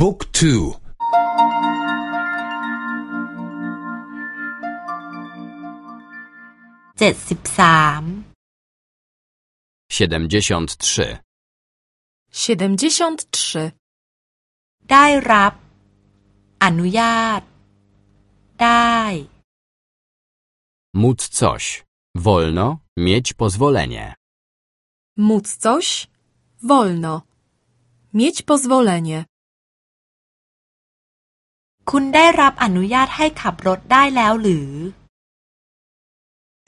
บุ๊กทู เจ็ดสิบสาม siedemdziesiąt trzy, siedemdziesiąt trzy, ได้รับ อนุญาต ได้ móc coś, wolno, mieć pozwolenie, móc coś, wolno, mieć pozwolenie. คุณได้รับอนุญาตให้ขับรถได้แล้วหรือ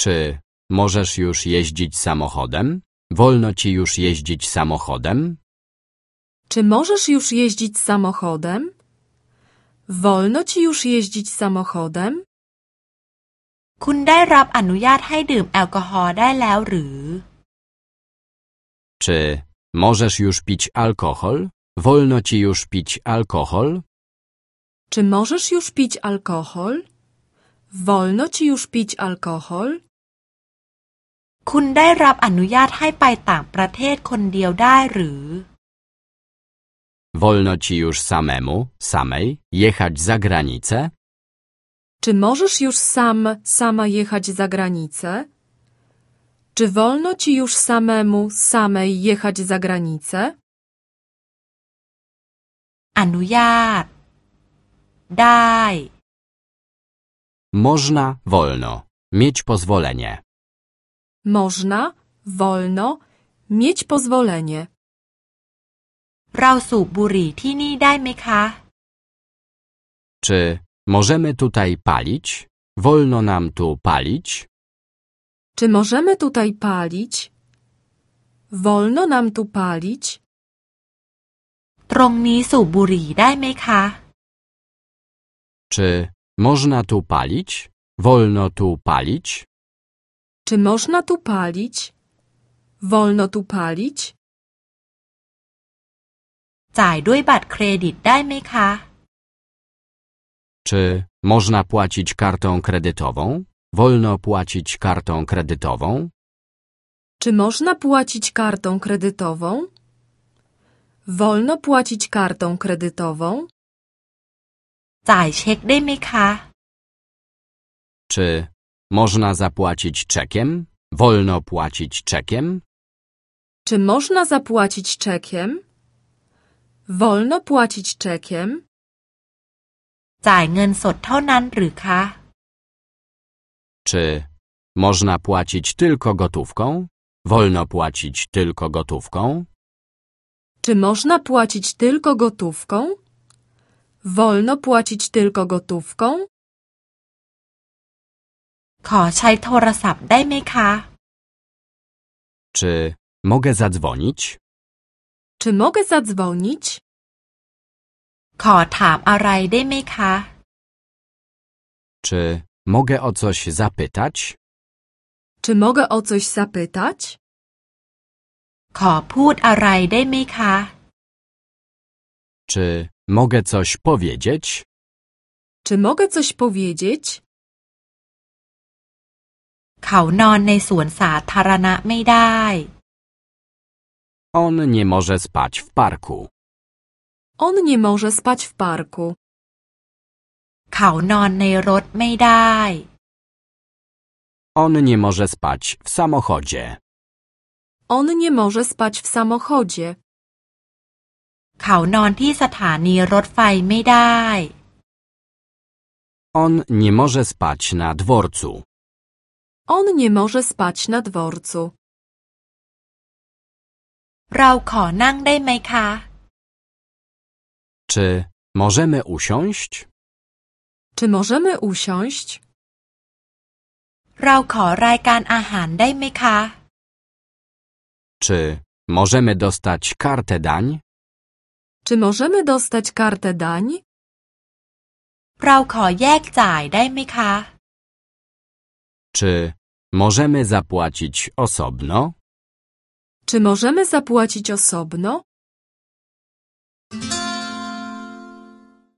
czy możesz już jeździć samochodem? Wolno ci już jeździć samochodem? Czy możesz już jeździć samochodem? Wolno ci już jeździć samochodem? คุณได้รับอนุญาตให้ดื่มแอลกอฮอล์ได้แล้วหรือ Czy możesz już pić alkohol? Wolno ci już pić alkohol? Czy możesz już pić alkohol? Wolno ci już pić alkohol? คุณได้รับอนุญาตให้ไปต่างประเทศคนเดียวได้หรือ Wolno ci już samemu, samej jechać za granicę? Czy możesz już sam, sama jechać za granicę? Czy wolno ci już samemu, samej jechać za granicę? อนุญาต ได้ Można, wolno. Mieć pozwolenie. Można, wolno, mieć pozwolenie. เราสูบบุหรี่ที่นี่ได้ไหมคะ Czy możemy tutaj palić? Wolno nam tu palić? Czy możemy tutaj palić? Wolno nam tu palić? ตรงนี้สูบบุหรี่ได้ไหมคะ Czy można tu palić? Wolno tu palić? Czy można tu palić? Wolno tu palić? จ่ายด้วยบัตรเครดิตได้ไหมคะ Czy można płacić kartą kredytową? Wolno płacić kartą kredytową? Czy można płacić kartą kredytową? Wolno płacić kartą kredytową? จ่ายเช็คได้ไหมคะ Czy można zapłacić czekiem? Wolno płacić czekiem? Czy można zapłacić czekiem? Wolno płacić czekiem? จ่ายเงินสดเท่านั้นหรือคะ Czy można płacić tylko gotówką? Wolno płacić tylko gotówką? Czy można płacić tylko gotówką? Wolno płacić tylko gotówką? ขอใช้โทรศัพท์ได้ไหมคะ Czy mogę zadzwonić? Czy mogę zadzwonić? ขอถามอะไรได้ไหมคะ Czy mogę o coś zapytać? Czy mogę o coś zapytać? ขอพูดอะไรได้ไหมคะ Czy mogę coś powiedzieć? Czy mogę coś powiedzieć? เขานอนในสวนสาธารณะไม่ได้ On nie może spać w parku. On nie może spać w parku. เขานอนในรถไม่ได้ On nie może spać w samochodzie. On nie może spać w samochodzie. เขานอนที่สถานีรถไฟไม่ได้ On nie może spać na dworcu. On nie może spać na dworcu. เราขอนั่งได้ไหมคะ Czy możemy usiąść? Czy możemy usiąść? เราขอรายการอาหารได้ไหมคะ Czy możemy dostać kartę dań? Czy możemy dostać kartę dań? เราขอแยกจ่ายได้ไหมคะ Czy możemy zapłacić osobno? Czy możemy zapłacić osobno?